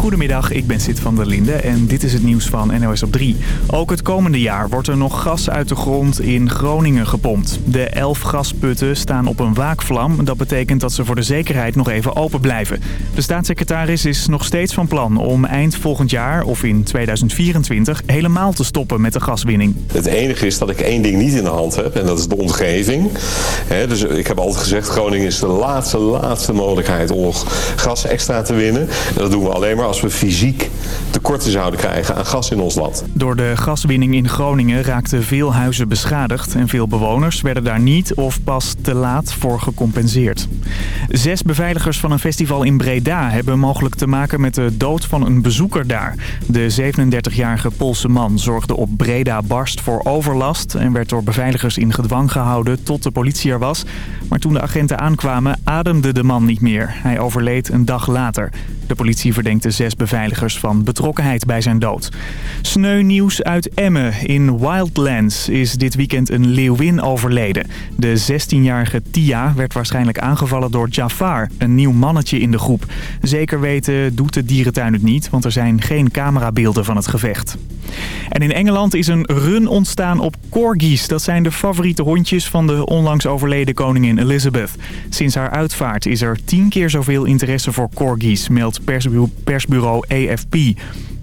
Goedemiddag, ik ben Sid van der Linde en dit is het nieuws van NOS op 3. Ook het komende jaar wordt er nog gas uit de grond in Groningen gepompt. De elf gasputten staan op een waakvlam. Dat betekent dat ze voor de zekerheid nog even open blijven. De staatssecretaris is nog steeds van plan om eind volgend jaar of in 2024 helemaal te stoppen met de gaswinning. Het enige is dat ik één ding niet in de hand heb en dat is de omgeving. dus ik heb altijd gezegd Groningen is de laatste, laatste mogelijkheid om gas extra te winnen. En dat doen we alleen maar als we fysiek tekorten zouden krijgen aan gas in ons land. Door de gaswinning in Groningen raakten veel huizen beschadigd... en veel bewoners werden daar niet of pas te laat voor gecompenseerd. Zes beveiligers van een festival in Breda hebben mogelijk te maken met de dood van een bezoeker daar. De 37-jarige Poolse man zorgde op Breda Barst voor overlast... en werd door beveiligers in gedwang gehouden tot de politie er was. Maar toen de agenten aankwamen ademde de man niet meer. Hij overleed een dag later. De politie verdenkt de zes beveiligers van betrokkenheid bij zijn dood. Sneu nieuws uit Emmen. In Wildlands is dit weekend een leeuwin overleden. De 16-jarige Tia werd waarschijnlijk aangevallen door Jafar, een nieuw mannetje in de groep. Zeker weten doet de dierentuin het niet, want er zijn geen camerabeelden van het gevecht. En in Engeland is een run ontstaan op corgis. Dat zijn de favoriete hondjes van de onlangs overleden koningin Elizabeth. Sinds haar uitvaart is er tien keer zoveel interesse voor corgis, meldt persbureau AFP.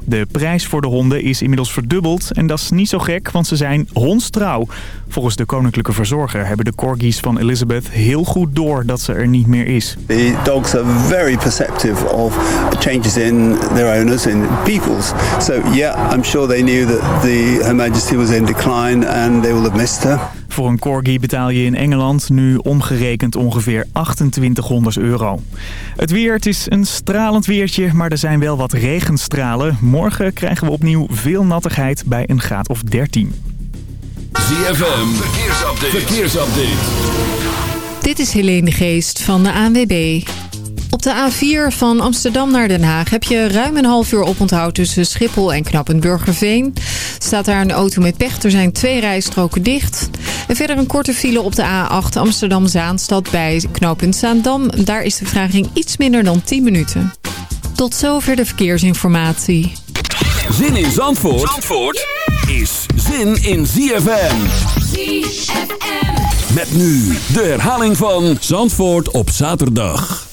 De prijs voor de honden is inmiddels verdubbeld en dat is niet zo gek, want ze zijn hondstrouw. Volgens de koninklijke verzorger hebben de corgis van Elizabeth heel goed door dat ze er niet meer is. The dogs are very perceptive of changes in their owners, in people's. So yeah, I'm sure they knew that the Her Majesty was in decline and they will have missed her. Voor een corgi betaal je in Engeland nu omgerekend ongeveer 2800 euro. Het weer, het is een stralend weertje, maar er zijn wel wat regenstralen. Morgen krijgen we opnieuw veel nattigheid bij een graad of 13. ZFM, verkeersupdate. verkeersupdate. Dit is Helene Geest van de ANWB. Op de A4 van Amsterdam naar Den Haag heb je ruim een half uur oponthoud tussen Schiphol en Knappenburgerveen. Staat daar een auto met pech, er zijn twee rijstroken dicht. En verder een korte file op de A8 Amsterdam-Zaanstad bij knooppunt Zaandam. Daar is de vertraging iets minder dan 10 minuten. Tot zover de verkeersinformatie. Zin in Zandvoort, Zandvoort is zin in ZFM. ZFM. Met nu de herhaling van Zandvoort op zaterdag.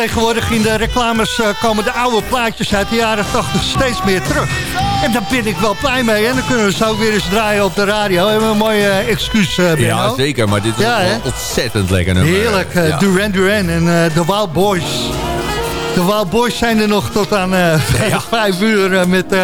Tegenwoordig in de reclames uh, komen de oude plaatjes uit de jaren 80 steeds meer terug. En daar ben ik wel blij mee. En dan kunnen we zo weer eens draaien op de radio. We hebben een mooie uh, excuus, uh, Ja, zeker. Maar dit is ja, ontzettend lekker nummer. Heerlijk. Ja. Duran Duran en de Wild Boys. De Wild Boys zijn er nog tot aan ja. vijf uur met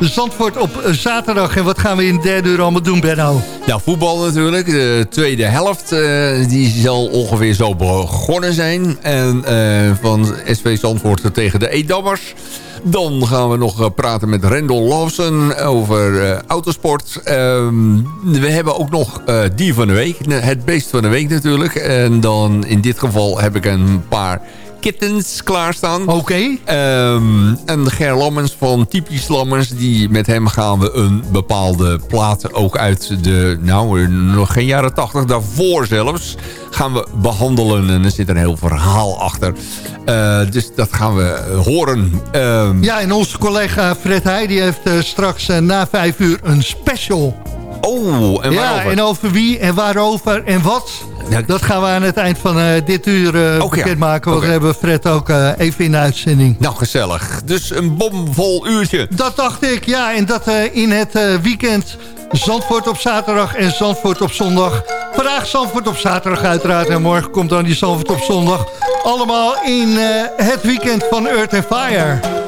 Zandvoort op zaterdag. En wat gaan we in de derde uur allemaal doen, Benno? Nou, voetbal natuurlijk. De tweede helft uh, die zal ongeveer zo begonnen zijn. En uh, van SV Zandvoort tegen de Edammers. Dan gaan we nog eh, praten met Rendel Lawson over autosport. Um, we hebben ook nog uh, dier van de week. Het beest van de week natuurlijk. En dan in dit geval heb ik een paar Kittens klaarstaan. Oké. Okay. Um, en Ger Lammens van Typisch Lammens. Die, met hem gaan we een bepaalde plaat ook uit de... Nou, nog geen jaren tachtig. Daarvoor zelfs gaan we behandelen. En er zit een heel verhaal achter. Uh, dus dat gaan we horen. Um, ja, en onze collega Fred Heij die heeft uh, straks uh, na vijf uur een special. Oh, en waarover? Ja, en over wie en waarover en wat... Dat gaan we aan het eind van uh, dit uur uh, okay, bekendmaken. Want okay. we hebben Fred ook uh, even in de uitzending. Nou, gezellig. Dus een bomvol uurtje. Dat dacht ik, ja. En dat in het weekend Zandvoort op zaterdag en Zandvoort op zondag. Vandaag Zandvoort op zaterdag uiteraard. En morgen komt dan die Zandvoort op zondag. Allemaal in het weekend van Earth and Fire.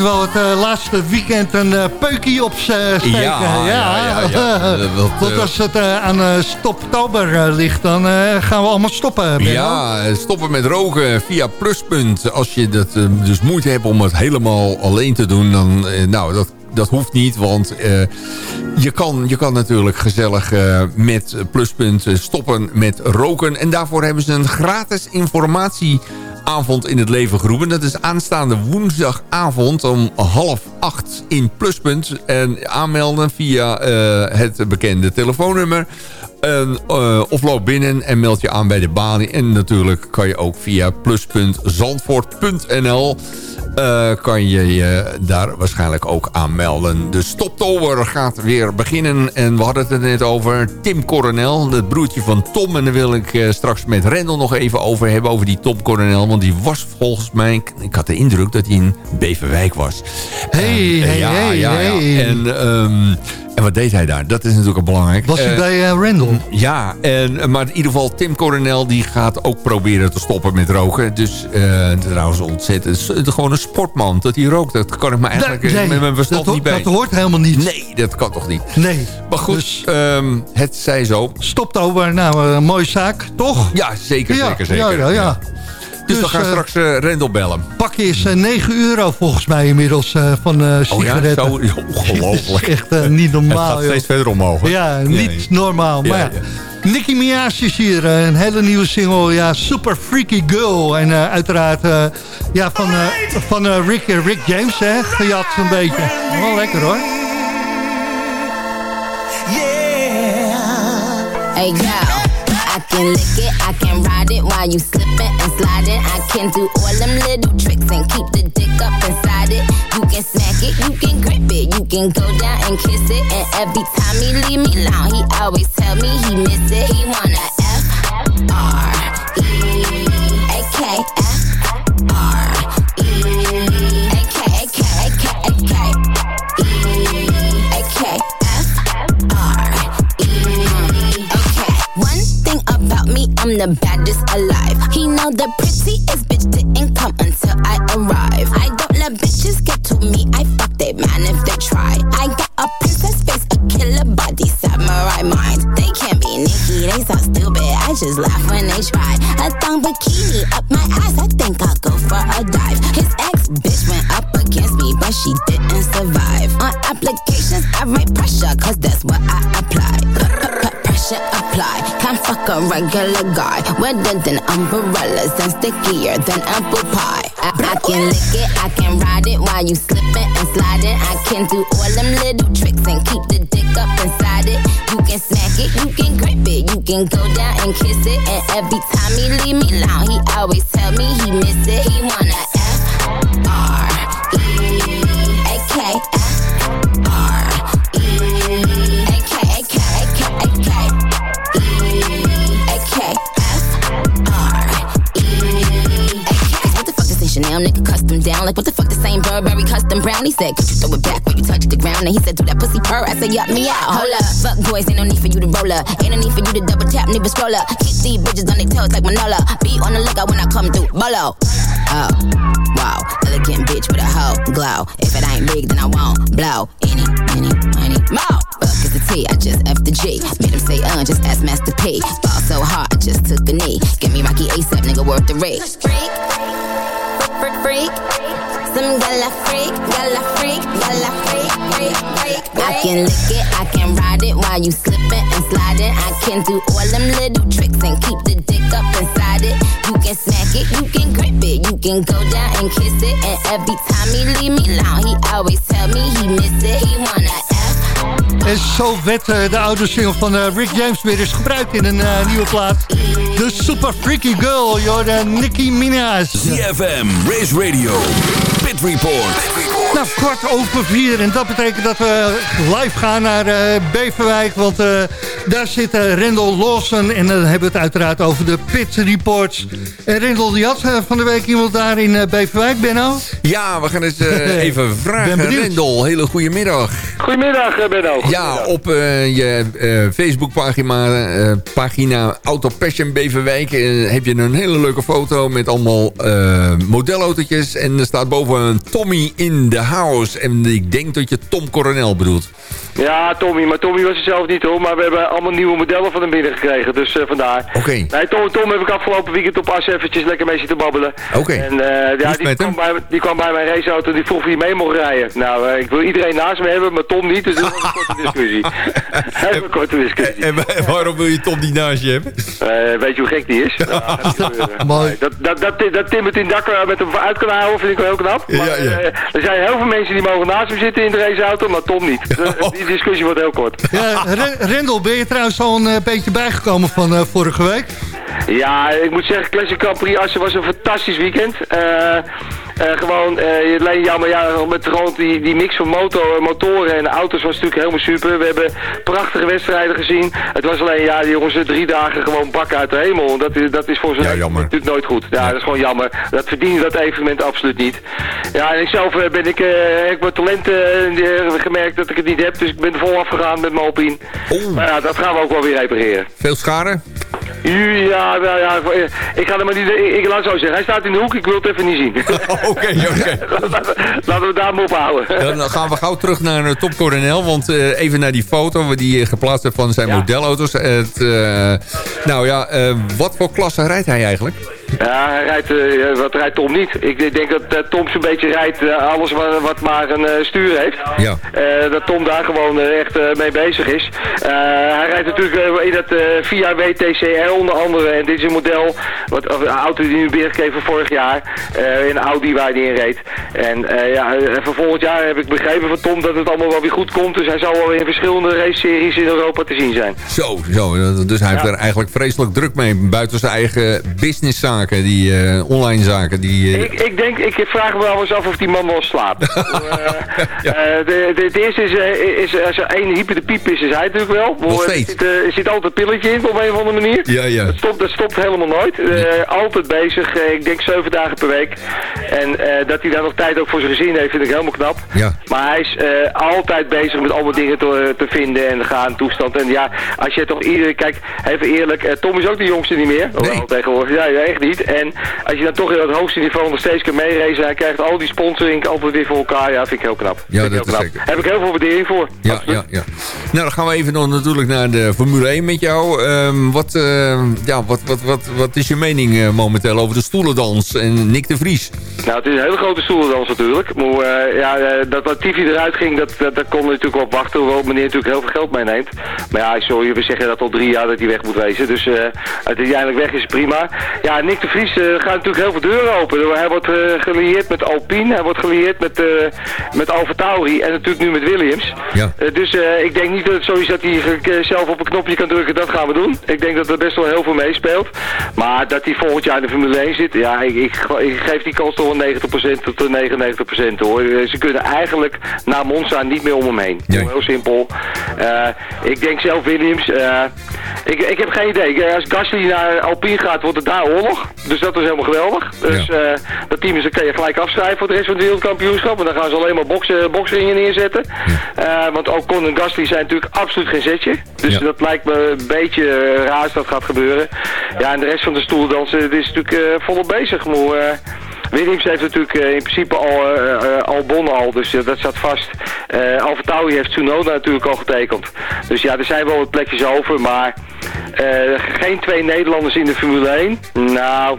Het wel het uh, laatste weekend een uh, peukie opsteken. Ja, ja, ja. ja, Want als het aan stoptober ligt, dan gaan we allemaal stoppen. Ja, stoppen met roken via Pluspunt. Als je dat, dus moeite hebt om het helemaal alleen te doen, dan nou, dat dat hoeft niet, want uh, je, kan, je kan natuurlijk gezellig uh, met Pluspunt stoppen met roken. En daarvoor hebben ze een gratis informatie avond in het leven geroepen. Dat is aanstaande woensdagavond om half acht in Pluspunt. En aanmelden via uh, het bekende telefoonnummer En, uh, of loop binnen en meld je aan bij de balie. En natuurlijk kan je ook via plus.zandvoort.nl uh, kan je je daar waarschijnlijk ook aanmelden. De Stoptober gaat weer beginnen. En we hadden het er net over Tim Coronel, het broertje van Tom. En daar wil ik uh, straks met Rendel nog even over hebben, over die Tom Coronel. Want die was volgens mij, ik had de indruk dat hij in Beverwijk was. Hey, uh, hey, ja, hey, ja, ja. hey. En... Um, en wat deed hij daar? Dat is natuurlijk belangrijk. Was hij uh, bij uh, Randall? Ja, en, maar in ieder geval Tim Coronel die gaat ook proberen te stoppen met roken. Dus uh, trouwens ontzettend. Het is gewoon een sportman dat hij rookt. Dat kan ik me eigenlijk nee, met mijn verstand dat, niet bij. Dat hoort helemaal niet. Nee, dat kan toch niet. Nee. Maar goed, dus, um, het zij zo. Stopt over, nou, een mooie zaak, toch? Ja, zeker, ja, zeker, zeker. Ja, ja, ja. Dus, dus we gaan uh, straks uh, Rendel bellen. Pakje is uh, 9 euro volgens mij inmiddels uh, van uh, sigaretten. Oh ja, zo ongelooflijk. echt niet normaal. Het gaat steeds verder omhoog. Ja, niet ja, normaal. Maar ja, ja. Nicki Minaj is hier, een hele nieuwe single, ja, Super Freaky Girl. En uiteraard ja, van, van Rick, Rick James, hè, gejat een beetje. Wel lekker hoor. Yeah. Hey, girl. I can lick it, I can ride it while you slipping and sliding. I can do all them little tricks and keep the dick up inside it. You can smack it, you can grip it, you can go down and kiss it. And every time he leave me alone, he always tell me he miss it. He wanna F R E A K F R I'm the baddest alive. He know the prettiest bitch didn't come until I arrive. I don't let bitches get to me. I fuck they man if they try. I got a princess face, a killer body, samurai mind. They can't be Nikki, they so stupid. I just laugh when they try. A thong bikini up my ass. I think I'll go for a dive. His ex bitch went up against me, but she regular guy. Wetter than umbrellas and stickier than apple pie. I, I can lick it, I can ride it while you slipping and sliding. I can do all them little tricks and keep the dick up inside it. You can smack it, you can grip it, you can go down and kiss it. And every time he leave me alone, he always tell me he miss it. He wanna Like what the fuck the same Burberry custom brown? He said, throw it back when you touch the ground? And he said, do that pussy purr. I said, yup me out. Hold up, fuck boys, ain't no need for you to roll up. Ain't no need for you to double tap, nigga scroll up. Keep these bitches on their toes like Manola. Be on the lookout when I come through. Bolo. Oh, wow, elegant bitch with a hoe glow. If it ain't big, then I won't blow. Any, any, money, more. Fuck is the T, I just F the G. Made him say, uh, just ask Master P. Ball so hard, I just took a knee. Give me Rocky ASAP, nigga, worth the rate. Freak, freak, freak. Some gala freak, gala freak, gala freak, freak, freak. I can lick it, I can ride it while you slipping and sliding. I can do all them little tricks and keep the dick up inside it. You can smack it, you can grip it, you can go down and kiss it. And every time he leave me alone, he always tell me he miss it. He wanna F. En zo werd uh, de oude single van uh, Rick James weer eens gebruikt in een uh, nieuwe plaat. De Super Freaky Girl, Jordan Nicki Minaj. CFM, Race Radio, Pit Report. Nou, kwart over vier. En dat betekent dat we live gaan naar Beverwijk. Want daar zit uh, Rendel Lawson. En dan hebben we het uiteraard over de Pit Reports. En Rendel, die had van de week iemand daar in Beverwijk, Benno? Ja, we gaan eens even vragen. Rendel, hele goede middag. Goedemiddag, Benno. Ja, op je Facebookpagina pagina Auto Passion Beverwijk... heb je een hele leuke foto met allemaal modelautootjes. En er staat boven Tommy in de house. En ik denk dat je Tom Coronel bedoelt. Ja, Tommy. Maar Tommy was er zelf niet hoor. Maar we hebben allemaal nieuwe modellen van hem binnengekregen. Dus uh, vandaar. Oké. Okay. Nee, Tom, Tom heb ik afgelopen weekend op As eventjes lekker mee zitten babbelen. Oké. Okay. En uh, ja, die kwam, bij, die kwam bij mijn raceauto. Die vroeg hij mee mocht rijden. Nou, uh, ik wil iedereen naast me hebben, maar Tom niet. Dus dat is een korte discussie. Even een korte discussie. En, en waarom wil je Tom niet naast je hebben? weet je hoe gek die is? Mooi. Dat, dat, dat, dat Tim het in dak met hem uit kan houden vind ik wel heel knap. Maar, ja, ja. er zijn heel veel mensen die mogen naast hem zitten in de raceauto, maar Tom niet. Die discussie wordt heel kort. Ja, Rendel, ben je trouwens al een beetje bijgekomen van vorige week? Ja, ik moet zeggen, Classic Prix Assen was een fantastisch weekend. Uh, gewoon, uh, alleen jammer, ja, met gewoon die, die mix van motor, motoren en auto's was natuurlijk helemaal super. We hebben prachtige wedstrijden gezien. Het was alleen, ja, die jongens, drie dagen gewoon bakken uit de hemel. Dat, is, dat is voor zo'n ja, natuurlijk nooit goed. Ja, dat is gewoon jammer. Dat verdient dat evenement absoluut niet. Ja, en zelf uh, ben ik, uh, ik mijn talenten gemerkt dat ik het niet heb, dus ik ben er vol afgegaan met mijn Alpine. Maar ja, dat gaan we ook wel weer repareren. Veel schade? Ja, nou ja, ik ga er maar niet, ik, ik laat zo zeggen. Hij staat in de hoek, ik wil het even niet zien. Oké, oké. Laten we daar maar op houden. Dan gaan we gauw terug naar uh, Top Coronel. Want uh, even naar die foto die je geplaatst hebt van zijn ja. modelauto's. Het, uh, nou ja, wat voor klasse rijdt hij eigenlijk? Ja, hij rijdt, uh, wat rijdt Tom niet? Ik denk dat uh, Tom zo'n beetje rijdt uh, alles wat, wat, maar een stuur heeft. Ja. dat Tom daar gewoon echt mee bezig is. hij rijdt natuurlijk in dat via WTCR onder andere. En dit is een model, wat, een auto die nu binnengegeven vorig jaar. in een Audi waar hij in reed. En ja, voor volgend jaar heb ik begrepen van Tom dat het allemaal wel weer goed komt. Dus hij zal wel in verschillende race-series in Europa te zien zijn. Zo, zo. Dus hij heeft er eigenlijk vreselijk druk mee. Buiten zijn eigen business zaken die uh, online zaken. Die, uh... ik, ik, denk, ik vraag me wel eens af of die man wel slaapt. ja. uh, de, de, het eerste is, is als er één hyper de piep is, is hij natuurlijk wel. Er zit, er zit altijd een pilletje in op een of andere manier. Ja, ja. Dat, stopt, dat stopt helemaal nooit. altijd bezig, ik denk zeven dagen per week. En dat hij daar nog tijd ook voor zijn gezin heeft, vind ik helemaal knap. Ja. Maar hij is altijd bezig met allemaal dingen te, te vinden en gaan, toestand. En ja, als je toch iedereen, kijk, even eerlijk, Tom is ook de jongste niet meer. Nee. Tegenwoordig, ja, ja, echt En als je dan toch in het hoogste niveau nog steeds kan meereizen, hij krijgt al die sponsoring altijd weer voor elkaar. Ja, vind ik heel knap. Ja, dat is knap. zeker. Heb ik heel veel waardering voor. Ja, ja, ja. Nou, dan gaan we even nog natuurlijk naar de Formule 1 met jou. Um, wat, uh, ja, wat, wat, wat, wat is je mening uh, momenteel over de stoelendans en Nick de Vries? Nou, het is een hele grote stoelendans natuurlijk. Maar uh, ja, dat Latifi eruit ging, dat, dat, dat kon natuurlijk wel wachten. Hoewel meneer natuurlijk heel veel geld meeneemt. Maar ja, sorry, we zeggen dat al drie jaar dat hij weg moet wezen. Dus uiteindelijk weg is prima. Ja, Nick de Vries uh, gaat natuurlijk heel veel deuren open. Hij wordt uh, gelieerd met Alpine, hij wordt gelieerd met, uh, met Alfa Tauri en natuurlijk nu met Williams. Ja. dus ik denk niet dat het zo is dat hij zelf op een knopje kan drukken, dat gaan we doen. Ik denk dat er best wel heel veel meespeelt. Maar dat hij volgend jaar in de Formule 1 zit, ja, ik, ik, ik geef die kans toch een 90% tot 99% hoor. Ze kunnen eigenlijk naar Monza niet meer om hem heen. Nee. Heel simpel. ik denk zelf Williams, ik, ik heb geen idee. Als Gasly naar Alpine gaat, wordt het daar oorlog. Dus dat is helemaal geweldig. Dus ja. uh, dat team is, kan je gelijk afschrijven voor de rest van het wereldkampioenschap. En dan gaan ze alleen maar boksen, boksringen neerzetten. Ja. Uh, want ook Con en Gasly zijn natuurlijk absoluut geen zetje. Dus dat lijkt me een beetje raar als dat gaat gebeuren. Ja, en de rest van de stoeldansen is natuurlijk volop bezig. Maar, Williams heeft natuurlijk uh, in principe al, uh, al bonnen al, dus dat staat vast. Uh, Alfa Tauri heeft Tsunoda natuurlijk al getekend. Dus ja, er zijn wel wat plekjes over, maar geen twee Nederlanders in de Formule 1. Nou,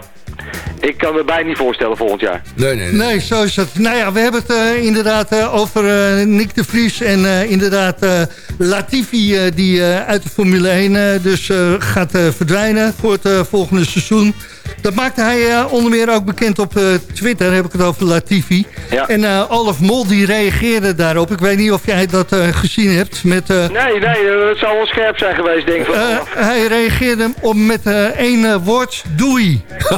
ik kan me bijna niet voorstellen volgend jaar. Nee, nee, nee. nee zo is het. Nou ja, we hebben het uh, inderdaad uh, over uh, Nick de Vries en inderdaad Latifi die uit de Formule 1 dus gaat verdwijnen voor het volgende seizoen. Dat maakte hij uh, onder meer ook bekend op uh, Twitter, heb ik het over Latifi. Ja. En uh, Olaf Mol die reageerde daarop. Ik weet niet of jij dat gezien hebt. Met, nee, nee, het zal wel scherp zijn geweest, denk ik. hij reageerde op met één woord, doei.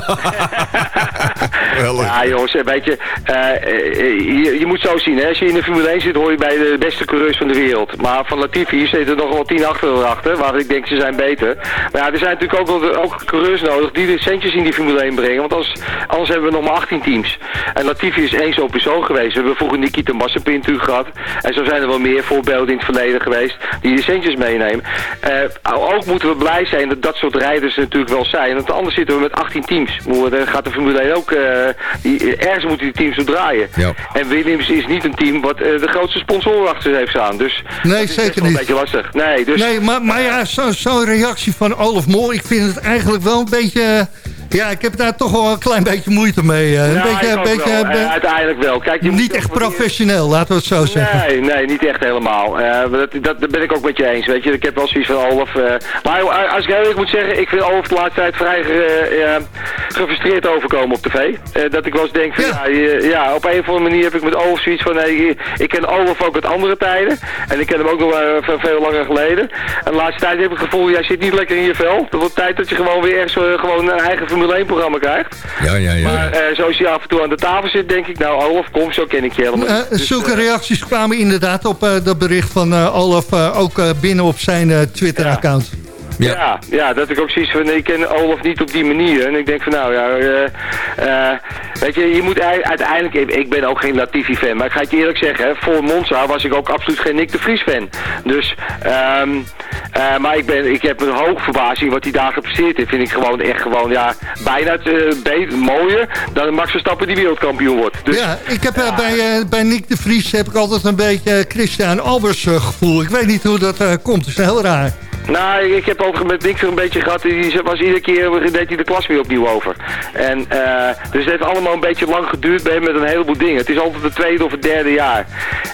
ja, jongens, weet je, je, je, moet zo zien. Hè. Als je in de Formule 1 zit, hoor je bij de beste coureurs van de wereld. Maar van Latifi zitten er nog wel tien achter, achter waar ik denk ze zijn beter. Maar ja, er zijn natuurlijk ook, wel, ook coureurs nodig die de centjes in die Formule 1 brengen. Want als, anders hebben we nog maar 18 teams. En Latifi is één zo'n persoon geweest. We hebben vroeger Nikita natuurlijk gehad. En zo zijn er wel meer voorbeelden in het verleden geweest die de centjes meenemen. Uh, ook moeten we blij zijn dat dat soort rijders natuurlijk wel zijn. Want anders zitten we met 18 teams. Dan gaat de Formule 1 ook... Uh, die, ergens moeten die teams op draaien. Ja. En Williams is niet een team wat uh, de grootste sponsor achter zich heeft staan. Dus nee, zeker niet. een beetje lastig. Nee, dus, nee maar, maar ja, zo'n zo reactie van Olaf Moor, ik vind het eigenlijk wel een beetje Ja, ik heb daar toch wel een klein beetje moeite mee. Een Ja, beetje, een beetje, wel. be- Eh, uiteindelijk wel. Kijk, je niet echt professioneel, laten we het zo zeggen. Nee, nee, niet echt helemaal. Eh, dat, dat, dat ben ik ook met je eens, weet je. Ik heb wel zoiets van Olaf. eh, maar als ik heel eerlijk moet zeggen, ik vind Olaf de laatste tijd vrij eh, eh, gefrustreerd overkomen op tv. Eh, dat ik wel eens denk van, ja, ja, op een of andere manier heb ik met Olaf zoiets van, nee, ik ken Olaf ook uit andere tijden. En ik ken hem ook nog eh, van veel langer geleden. En de laatste tijd heb ik het gevoel, jij zit niet lekker in je vel. Het wordt tijd dat je gewoon weer ergens eh, gewoon een eigen Formule 1 programma krijgt. Ja, ja, ja. Maar eh, zoals je af en toe aan de tafel zit, denk ik, nou Olaf, kom, zo ken ik je helemaal Eh. Dus, zulke eh, reacties kwamen inderdaad op eh, dat bericht van eh, Olaf eh, ook eh, binnen op zijn eh, Twitter-account. Ja. Ja, dat ik ook zoiets van, ik ken Olaf niet op die manier. En ik denk van, nou ja, eh, eh, weet je, je moet ei- uiteindelijk, ik, ben ook geen Latifi-fan, maar ik ga het je eerlijk zeggen, hè, voor Monza was ik ook absoluut geen Nick de Vries-fan. Dus, eh, maar ik, ben, ik heb een hoog verbazing wat hij daar gepresteerd heeft. Vind ik gewoon echt gewoon, ja, bijna het, eh, be- mooier dan Max Verstappen die wereldkampioen wordt. Dus, ja, ik heb bij, bij Nick de Vries heb ik altijd een beetje Christian Albers gevoel. Ik weet niet hoe dat komt, dat is heel raar. Nou, ik heb ook met Nick een beetje gehad. Die was iedere keer deed hij de klas weer opnieuw over. En, eh, dus het heeft allemaal een beetje lang geduurd bij met een heleboel dingen. Het is altijd het tweede of het derde jaar.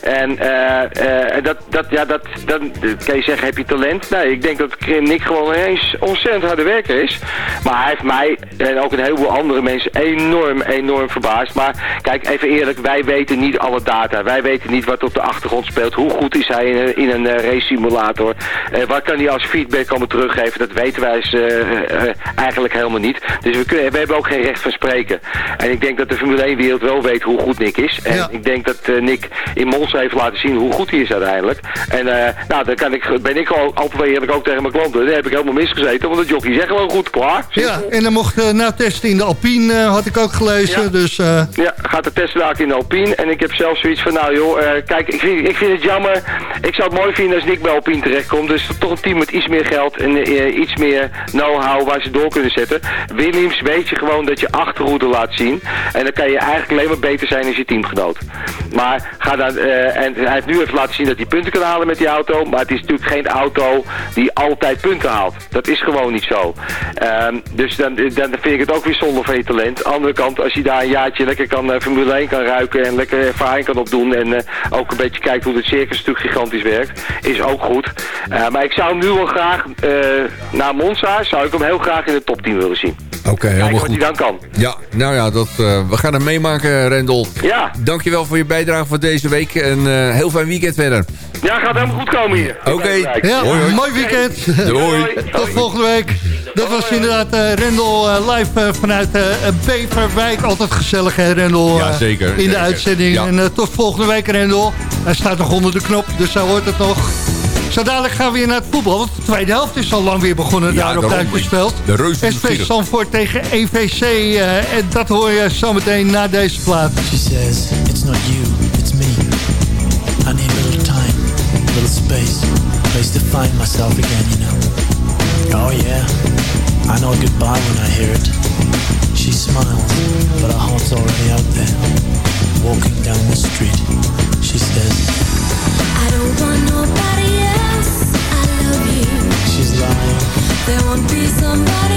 En eh, eh, dat, dat, ja, dat, dat, kan je zeggen, heb je talent? Nee, ik denk dat Nick gewoon eens ontzettend harde werker is. Maar hij heeft mij en ook een heleboel andere mensen enorm, enorm verbaasd. Maar kijk, even eerlijk, wij weten niet alle data. Wij weten niet wat op de achtergrond speelt. Hoe goed is hij in een, race simulator? Wat kan hij als feedback komen teruggeven? Dat weten wij eh, eh, eigenlijk helemaal niet. Dus we, kunnen, we hebben ook geen recht van spreken. En ik denk dat de Formule 1 wereld wel weet hoe goed Nick is. En Ja. ik denk dat eh, Nick in Monza heeft laten zien hoe goed hij is uiteindelijk. En nou, dan kan ik, ben ik gewoon altijd wel eerlijk ook tegen mijn klanten. Daar heb ik helemaal misgezeten, want de jockey zegt gewoon goed, klaar. Ja, en dan mocht nou testen in de Alpine, had ik ook gelezen. Ja. Dus Ja, gaat de testdaak in de Alpine. En ik heb zelf zoiets van, nou joh, kijk, ik vind, ik vind het jammer. Ik zou het mooi vinden als Nick bij Alpine terechtkomt. Dus toch een team met iets meer geld en eh, iets meer know-how waar ze door kunnen zetten. Williams weet je gewoon dat je achterhoede laat zien. En dan kan je eigenlijk alleen maar beter zijn als je teamgenoot. Maar ga dan, eh, en hij heeft nu even laten zien dat hij punten kan halen met die auto. Maar het is natuurlijk geen auto die altijd punten haalt. Dat is gewoon niet zo. Ehm, dus dan, dan vind ik het ook weer zonde van je talent. Andere kant, als je daar een jaartje lekker kan eh, Formule 1 kan ruiken en lekker ervaring kan opdoen en ook een beetje kijkt hoe het circus natuurlijk gigantisch werkt, is ook goed. Maar ik zou nu wel graag, eh na Monza, zou ik hem heel graag in de top 10 willen zien. Oké, Kijken helemaal wat hij goed. dan kan. Ja, nou ja, dat, eh, we gaan het meemaken, Rendel. Ja, Dankjewel voor je bijdrage voor deze week. En eh, heel fijn weekend verder. ja gaat helemaal goed komen hier. Oké. ja, Hoi, hoi. mooi weekend. Doei. Tot volgende week. Dat was inderdaad eh Rendel live vanuit eh, Beverwijk. Altijd gezellig hè Rendel Ja, zeker, in de zeker. uitzending. Ja. En eh, tot volgende week Rendel. Hij staat nog onder de knop, dus zo hoort het nog. Zo dadelijk gaan we weer naar het voetbal. Want de tweede helft is al lang weer begonnen Ja, daar op daarom. Duitsersveld. De reuzen SV. Zandvoort tegen EVC. eh, en dat hoor je zometeen na deze plaat. She says, it's not you, it's me. I need a little time, a little space, a place to find myself again, you know. Oh yeah, I know goodbye when I hear it. She smiles, but her heart's already out there. Walking down the street, she says, I don't want nobody won't be somebody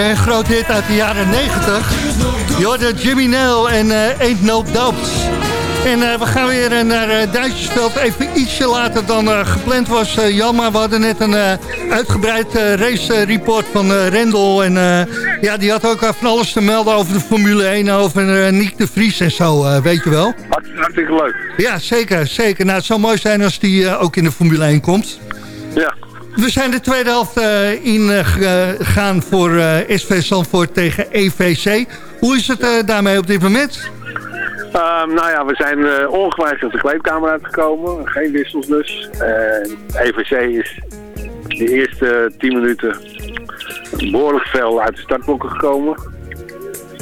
Hè, groot hit uit de jaren 90. Jordan Jimmy Nell en eh Ain't No Doubts. En eh, we gaan weer eh, naar eh, Duitsersveld. Even ietsje later dan gepland was. Maar we hadden net een uitgebreid race report van Rendel. En ja, die had ook van alles te melden over de Formule 1. Over Nick de Vries en zo, weet je wel. Hartstikke leuk. Ja, zeker, zeker. Nou, het zou mooi zijn als die ook in de Formule 1 komt. We zijn de tweede helft eh, ingegaan voor eh, SV Zandvoort tegen EVC. Hoe is het eh, daarmee op dit moment? Ehm, nou ja, we zijn eh ongewijzigd de kleedkamer uitgekomen. Geen wissels dus. Eh, EVC is de eerste 10 minuten behoorlijk veel uit de startblokken gekomen.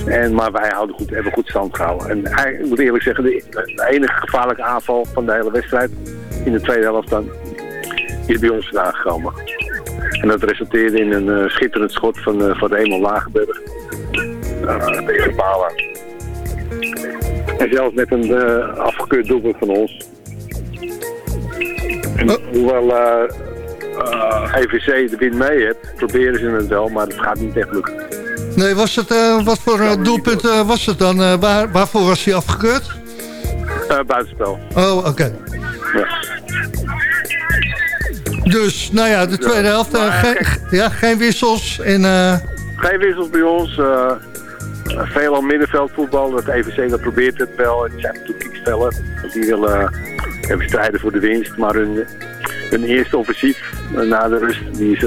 En, maar wij houden goed, hebben goed stand gehouden. En ik moet eerlijk zeggen, de enige gevaarlijke aanval van de hele wedstrijd in de tweede helft dan, is bij ons vandaan gekomen. En dat resulteerde in een eh, schitterend schot van, eh van Emil Lagenberg. Uh, tegen Bala. En zelfs met een eh, afgekeurd doelpunt van ons. En hoewel eh, eh, EVC de win mee heeft, proberen ze het wel, maar het gaat niet echt lukken. Nee, was het, eh, wat voor eh, doelpunt eh, was het dan? Eh, waar, waarvoor was hij afgekeurd? Eh, buitenspel. Oh, oké. Ja. Dus, nou ja, de tweede helft, eh, Maar, geen, ja, geen wissels. En, eh, Geen wissels bij ons. eh veelal middenveldvoetbal. Dat EVC dat probeert het wel. Het zijn. Want die willen eh, even strijden voor de winst. Maar hun, hun eerste offensief eh, na de rust, die is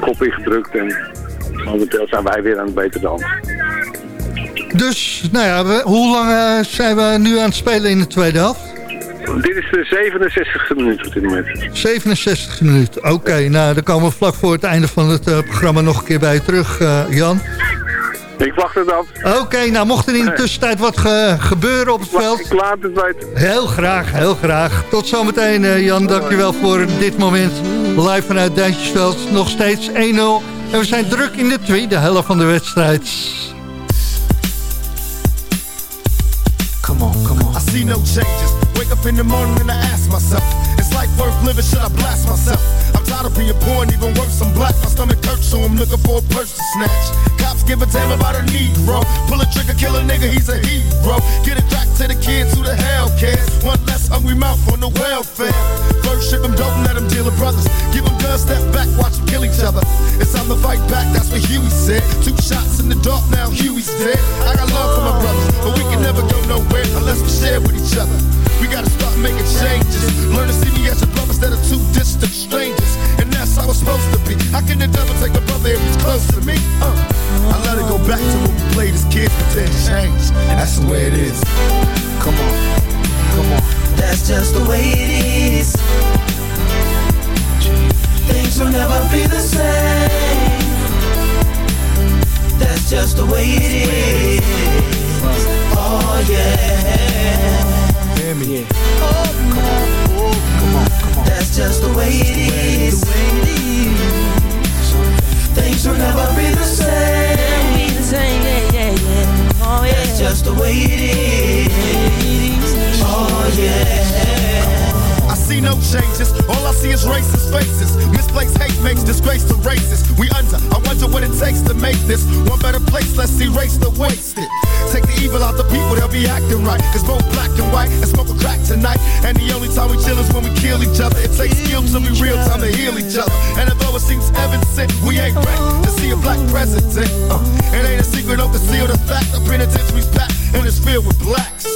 kop ingedrukt. En momenteel zijn wij weer aan het beter dan. dus, nou ja, we- hoe lang eh, zijn we nu aan het spelen in de tweede helft? Dit is de 67e minuut op dit moment. 67 minuten. Oké, nou, dan komen we vlak voor het einde van het eh, programma nog een keer bij je terug, eh, Jan. Ik wacht het af. Oké, nou, mocht er in de tussentijd wat ge- gebeuren op het veld... Ik laat het weten. Heel graag, heel graag. Tot zometeen, eh, Jan. Dankjewel voor dit moment. Live vanuit Duintjesveld. Nog steeds 1-0. En we zijn druk in de tweede helft van de wedstrijd. Come on, come on. I see no changes. Up in the morning and I ask myself, is life worth living? Should I blast myself? Of being poor even worse, I'm black. My stomach hurts, so I'm looking for a purse to snatch. Cops give a damn about a Negro. Pull a trigger, kill a nigga, he's a hero. Get it back to the kids who the hell cares. One less hungry mouth on the welfare. First ship them, don't let them deal with brothers. Give guns, step back, watch them kill each other. It's time to fight back, that's what Huey said. Two shots in the dark, now Huey's dead. I got love for my brothers, but we can never go nowhere unless we share with each other. We gotta start making changes. Learn to see me as a brother instead of two distant as kids, but then changed. And that's the way it is. Come on, come on. That's just the way it is. Things will never be the same. That's just the way it is. Oh yeah. Hear me. Oh, come on. Oh, come on, come on. That's just the way it is. Things will never be the same. Just the way it is. Oh yeah. I see no changes. All I see is racist faces. Misplaced hate makes disgrace to races. We under. I wonder what it takes to make this one better place. Let's erase the wasted. Take the evil out the people, they'll be acting right. It's both black and white and smoke a crack tonight. And the only time we chill is when we kill each other. It takes skill to be real time to heal each other. And although it seems evident, we ain't ready to see a black president. Uh, it ain't a secret, don't conceal the fact. The penitentiary's packed and it's filled with blacks.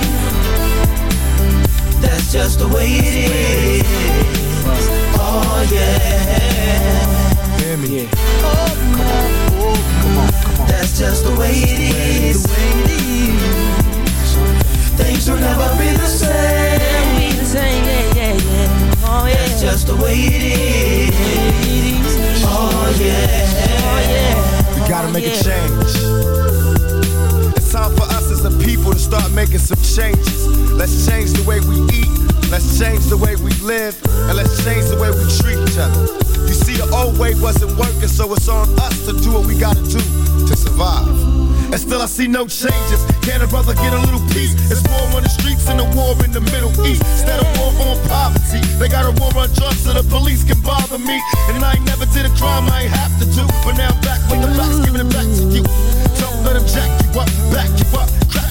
That's just the way it is. Oh yeah. Hear me. Oh, come on. Oh, come on. That's just the way it is. Things will never be the same. Be the same. Yeah, yeah, yeah. Oh yeah. That's just the way it is. Oh yeah. Oh yeah. We gotta make a oh, change. A people to start making some changes. Let's change the way we eat. Let's change the way we live. And let's change the way we treat each other. You see, the old way wasn't working, so it's on us to do what we gotta do to survive. And still I see no changes. Can a brother get a little peace? It's war on the streets and a war in the Middle East. Instead of war on poverty, they got a war on drugs so the police can bother me. And I ain't never did a crime I ain't have to do. But now I'm back with the facts, giving it back to you. Don't let them jack you up, back you up, crack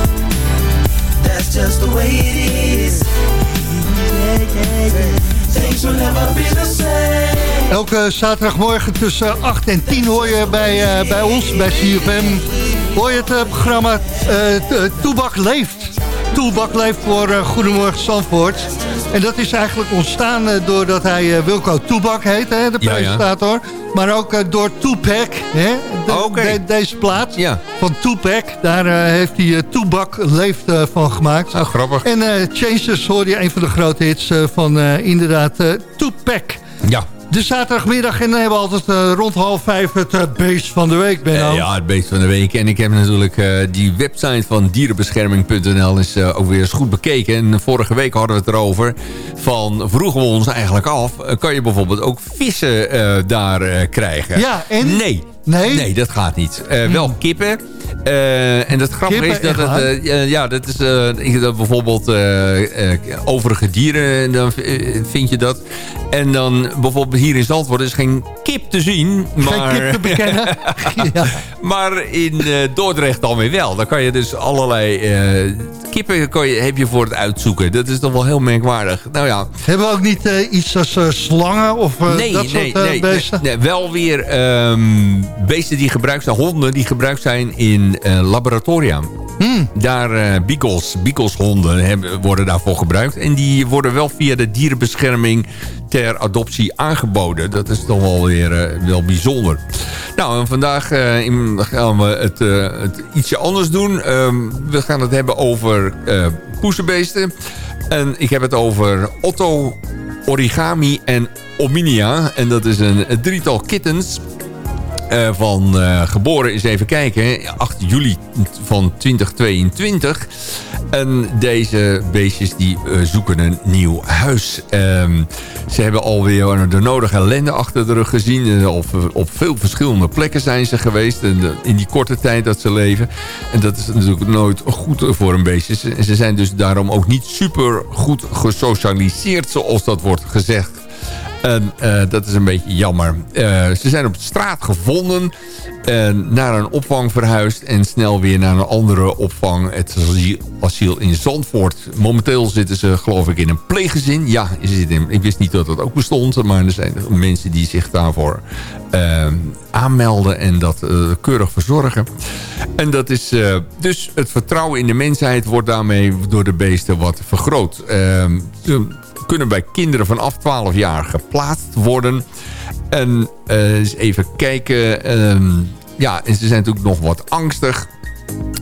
That's just the way it is. Things will never be the same. Elke zaterdagmorgen tussen 8 en 10 hoor je bij, eh, bij ons, bij CFM... hoor je het eh, programma T- Toebak Leeft. Toebak Leeft voor eh, Goedemorgen Zandvoort. En dat is eigenlijk ontstaan eh, doordat hij eh, Wilco Toebak heet, hè, de Ja, ja. presentator. Maar ook door Tupac, hè, de- de- deze plaat van Tupac. Daar heeft hij eh, Toebak Leeft van gemaakt. Oh, grappig. En Changes hoorde je een van de grote hits van inderdaad Tupac. Ja. De zaterdagmiddag en dan hebben we altijd eh, rond half vijf het eh, beest van de week, Benno. Eh, ja, het beest van de week. En ik heb natuurlijk die website van dierenbescherming.nl is ook weer eens goed bekeken. En vorige week hadden we het erover. Van vroegen we ons eigenlijk af. kan je bijvoorbeeld ook vissen daar krijgen? Ja, en? Nee. Nee? Nee, dat gaat niet. Wel kippen. Eh, en het grappige Kippen, is dat het... eh, ja, dat is ik- dat bijvoorbeeld overige dieren, dan vind je dat. En dan bijvoorbeeld hier in Zandvoort is geen kip te zien. Maar, kip te bekennen. ja. maar in Dordrecht dan weer wel. Dan kan je dus allerlei kippen kan je, heb je voor het uitzoeken. Dat is toch wel heel merkwaardig. Nou ja, Hebben we ook niet iets als slangen of nee, dat nee, soort nee, beesten? nee, nee, Wel weer ehm, beesten die gebruikt zijn, honden die gebruikt zijn in eh, laboratoria. Hmm. Daar eh beagles, beagleshonden hebben, worden daarvoor gebruikt. En die worden wel via de dierenbescherming ter adoptie aangeboden. Dat is toch wel weer eh, wel bijzonder. Nou, en vandaag in- gaan we het, het ietsje anders doen. Ehm, we gaan het hebben over poesenbeesten. En ik heb het over Otto, Origami en Ominia. En dat is een drietal kittens. Eh, van eh, geboren is even kijken, 8 juli van 2022. En deze beestjes die eh, zoeken een nieuw huis. Ehm, ze hebben alweer de nodige ellende achter de rug gezien. Op, op veel verschillende plekken zijn ze geweest. In die korte tijd dat ze leven. En dat is natuurlijk nooit goed voor een beestje. Ze zijn dus daarom ook niet super goed gesocialiseerd zoals dat wordt gezegd. En eh, dat is een beetje jammer. Eh, ze zijn op straat gevonden. en naar een opvang verhuisd. En snel weer naar een andere opvang. Het asiel- in Zandvoort. Momenteel zitten ze geloof ik in een pleeggezin. Ja, ze ik wist niet dat dat ook bestond. Maar er zijn mensen die zich daarvoor eh, aanmelden. En dat eh, keurig verzorgen. En dat is eh, dus het vertrouwen in de mensheid wordt daarmee door de beesten wat vergroot. Eh, kunnen bij kinderen vanaf 12 jaar geplaatst worden. En eh, eens even kijken. ehm, ja, en ze zijn natuurlijk nog wat angstig.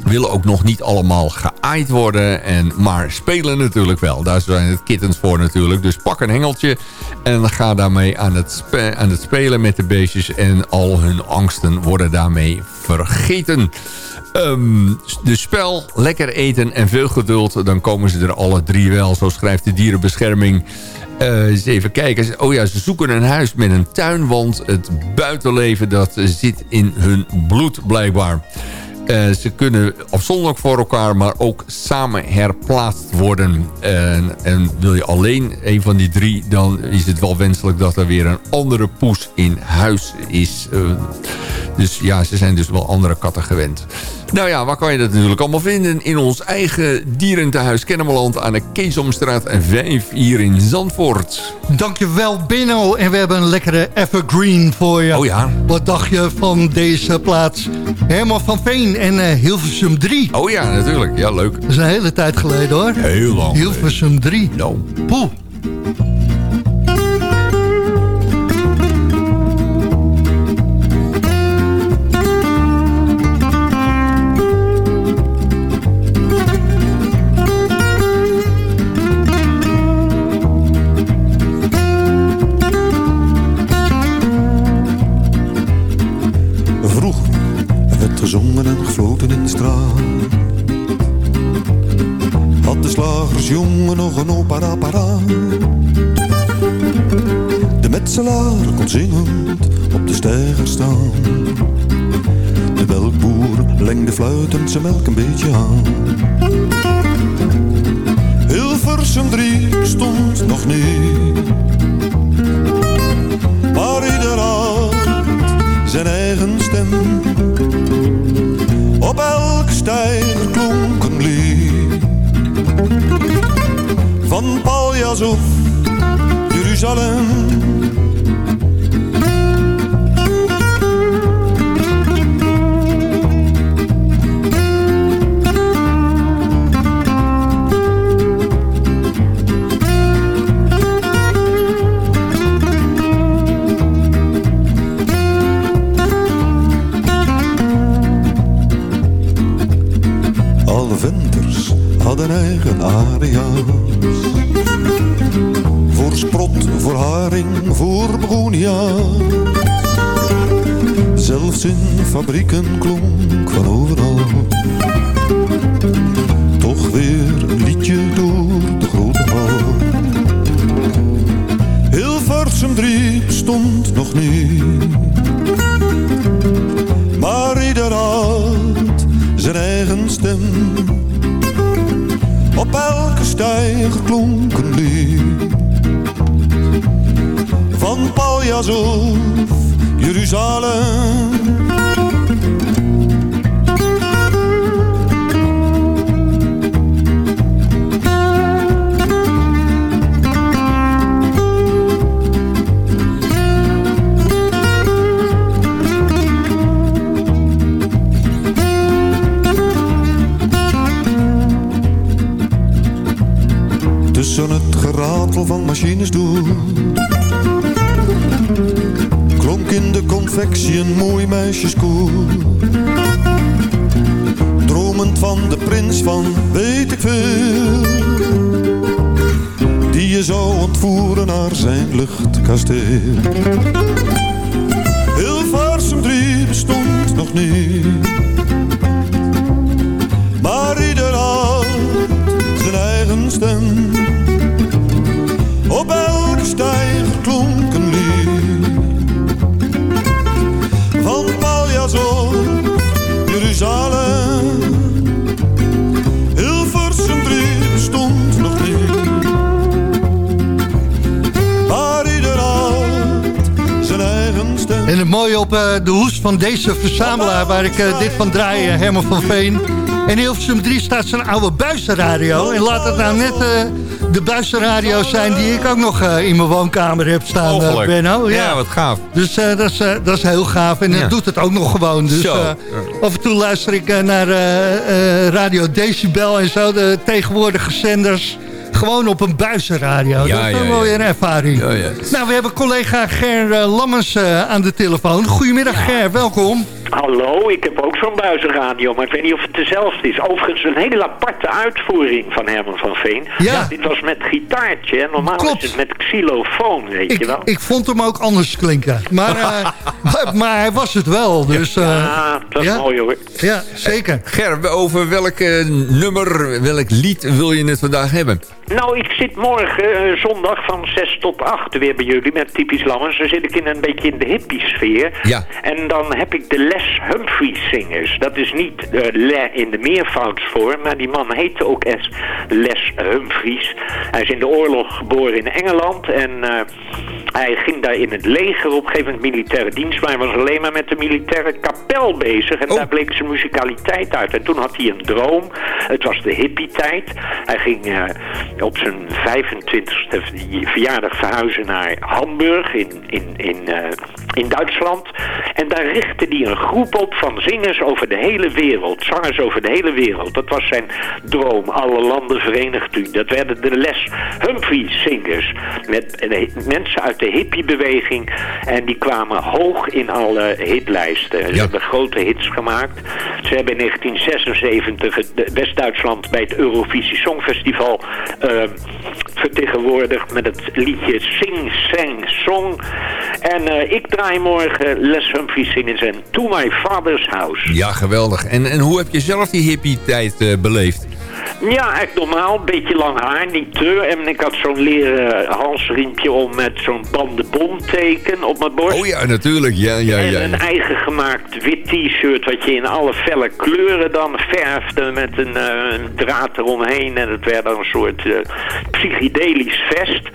Willen ook nog niet allemaal geaaid worden. En, maar spelen natuurlijk wel. Daar zijn het kittens voor natuurlijk. Dus pak een hengeltje. En ga daarmee aan het, aan het spelen met de beestjes. En al hun angsten worden daarmee vergeten. Ehm, de spel, lekker eten en veel geduld. Dan komen ze er alle drie wel. Zo schrijft de dierenbescherming. Eh, eens even kijken. Oh ja, ze zoeken een huis met een tuin, want het buitenleven dat zit in hun bloed blijkbaar. Eh, ze kunnen afzonderlijk voor elkaar, maar ook samen herplaatst worden. En, en wil je alleen een van die drie, dan is het wel wenselijk dat er weer een andere poes in huis is. Eh, dus ja, ze zijn dus wel andere katten gewend. Nou ja, waar kan je dat natuurlijk allemaal vinden? In ons eigen dierentehuis Kennemerland aan de Keesomstraat 5 hier in Zandvoort. Dankjewel Benno. En we hebben een lekkere evergreen voor je. Oh ja. Wat dacht je van deze plaats? Herman van Veen en eh, Hilversum 3. Oh ja, natuurlijk. Ja, leuk. Dat is een hele tijd geleden hoor. Heel lang. Hilversum 3. Nou. Poeh. Gezongen en gefloten in de straat. Had de slagersjongen nog een opera paraat. De metselaar kon zingend op de steiger staan. De melkboer lengde fluitend zijn melk een beetje aan. Hilversum drie stond nog niet. Maar ieder zijn eigen stem. Op elke stijger klonk een. Van Paljas of Jeruzalem. Eigen aria's. Voor sprot, voor haring, voor begonia. Zelfs in fabrieken klonk van overal. Toch weer een liedje door de grote hal. Hilversum drie stond nog niet. Maar ieder had zijn eigen stem. Op elke stijger klonk een lied. Van Paljas of Jeruzalem. Van machines door Klonk in de confectie een mooi meisjeskoor Dromend van de prins van weet ik veel. Die je zou ontvoeren naar zijn luchtkasteel. Hilversum drie bestond nog niet. Maar ieder had zijn eigen stem elke stijger klonk een lied Van Paljas of Jeruzalem. Hilversum drie bestond nog niet. Maar ieder zijn eigen stem. En het mooie op eh, de hoes van deze verzamelaar... waar ik eh, dit van draai, Herman van Veen... En Hilversum 3 staat zijn oude buizenradio. En laat het nou net eh, de buizenradio zijn die ik ook nog eh, in mijn woonkamer heb staan, eh. Benno. Ja, wat gaaf. Dus eh, dat, is, dat is heel gaaf. En Ja. dat doet het ook nog gewoon. Dus Zo. eh, af en toe luister ik naar eh, eh, Radio Decibel en zo. De tegenwoordige zenders. Gewoon op een buizenradio. Ja, dat is ja, wel ja. weer een ervaring. Ja, ja. Nou, we hebben collega Ger eh, Lammers eh, aan de telefoon. Goedemiddag Ger, welkom. Hallo, ik heb zo'n buizenradio, maar ik weet niet of het dezelfde is. Overigens een hele aparte uitvoering van Herman van Veen. Ja. Dit was met gitaartje en normaal Klopt. is het met xylofoon, weet je wel. Ik vond hem ook anders klinken. Maar, eh, maar, maar hij was het wel. Dus, eh, ja, dat is mooi hoor. Ja, zeker. Ger, over welk eh, nummer, welk lied wil je het vandaag hebben? Nou, ik zit morgen eh, zondag van 6 tot 8 weer bij jullie met Typisch Lammers. Dan zit ik in een beetje in de hippie-sfeer. Ja. En dan heb ik de Les Humphries zingers. Dat is niet eh, Le in de meervoudsvorm, maar die man heette ook es Les Humphries. Hij is in de oorlog geboren in Engeland en eh, hij ging daar in het leger op een gegeven moment militaire dienst. Maar hij was alleen maar met de militaire kapel bezig en daar bleek zijn muzikaliteit uit. En toen had hij een droom. Het was de hippie-tijd. Hij ging eh, op zijn 25e verjaardag verhuizen naar Hamburg in, in, in, eh, in Duitsland. En daar richtte hij een groep op van zingers over de hele wereld. Zangers over de hele wereld. Dat was zijn droom. Alle landen verenigd u. Dat werden de Les Humphries zingers. Met eh, mensen uit de hippiebeweging. En die kwamen hoog in alle hitlijsten. Ze hebben grote hits gemaakt. Ze hebben in 1976 het de- West-Duitsland bij het Eurovisie Songfestival eh, vertegenwoordigd met het liedje Sing Sang Song. En eh, ik draai morgen Les Humphries zingers en To My Father's House. Ja, geweldig. En, en hoe heb je zelf die hippie-tijd eh, beleefd? Ja, echt normaal. Een beetje lang haar, niet te. En ik had zo'n leren halsriempje om met zo'n bandenbomteken op mijn borst. Oh ja, natuurlijk. Ja, ja, En ja. een eigen gemaakt wit t-shirt wat je in alle felle kleuren dan verfde met een, eh, een draad eromheen. En het werd dan een soort eh, psychedelisch vest.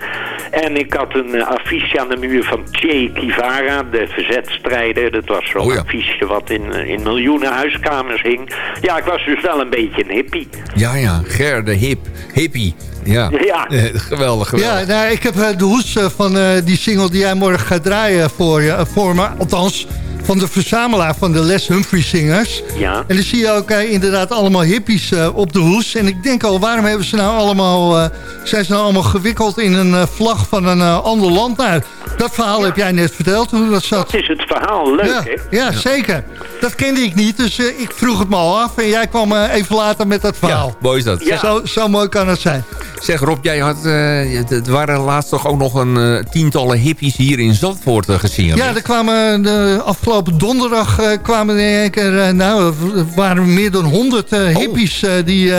En ik had een eh, affiche aan de muur van Che Guevara, de verzetstrijder. Dat was zo'n Oh ja. affiche wat in, in miljoenen huiskamers hing. Ja, ik was dus wel een beetje een hippie. Ja, ja. Ger, de hip. Hippie. Ja. Ja. Geweldig, geweldig. Ja, nou, ik heb de hoes van eh, die single die jij morgen gaat draaien voor, je, voor me. Althans, van de verzamelaar van de Les Humphrey Singers. Ja. En dan zie je ook eh, inderdaad allemaal hippies eh, op de hoes. En ik denk al, waarom hebben ze nou allemaal, eh, zijn ze nou allemaal gewikkeld in een vlag van een ander land? Nou, dat verhaal heb jij net verteld, hoe dat zat. Dat is het verhaal. Leuk, ja, hè? Ja, zeker. Dat kende ik niet, dus ik vroeg het me al af. En jij kwam even later met dat verhaal. Mooi is dat. Zo, zo mooi kan het zijn. Zeg Rob, jij had, eh, het- waren laatst toch ook nog een tientallen hippies hier in Zandvoort uh, gezien. Ja, er kwamen de afgelopen donderdag eh, kwamen eh, nou, er waren meer dan 100 Oh. eh, hippies die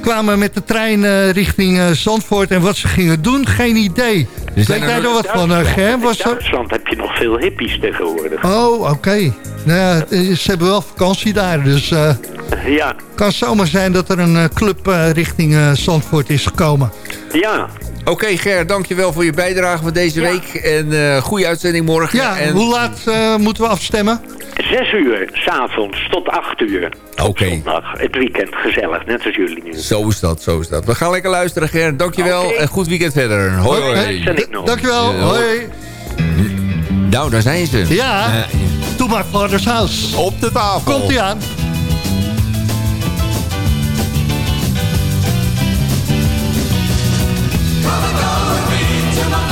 kwamen met de trein richting Zandvoort. En wat ze gingen doen, geen idee. Weet zijn er jij er nog- wat van, eh, Ger? Was in er... Duitsland heb je nog veel hippies tegenwoordig. Oh, oké. Nou ja, ze hebben wel vakantie daar, dus eh Ja, kan zomaar zijn dat er een club richting eh, Zandvoort is gekomen. ja. Oké Ger, dankjewel voor je bijdrage van deze week. En eh goede uitzending morgen. Ja, en... hoe laat eh, moeten we afstemmen? Zes uur, s'avonds, tot acht uur. Oké. Zondag, het weekend, gezellig, net als jullie nu. Zo is dat, zo is dat. We gaan lekker luisteren Ger. Dankjewel Oké. en goed weekend verder. Hoi hoi. Zet ik nog. Dankjewel, Ja, hoi. Nou, daar zijn ze. Ja, Eh, to my father's house. op de tafel. Komt-ie aan. To my